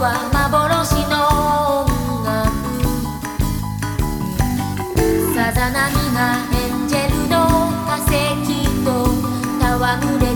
幻の音楽。さざ波がエンジェルの化石と戯れ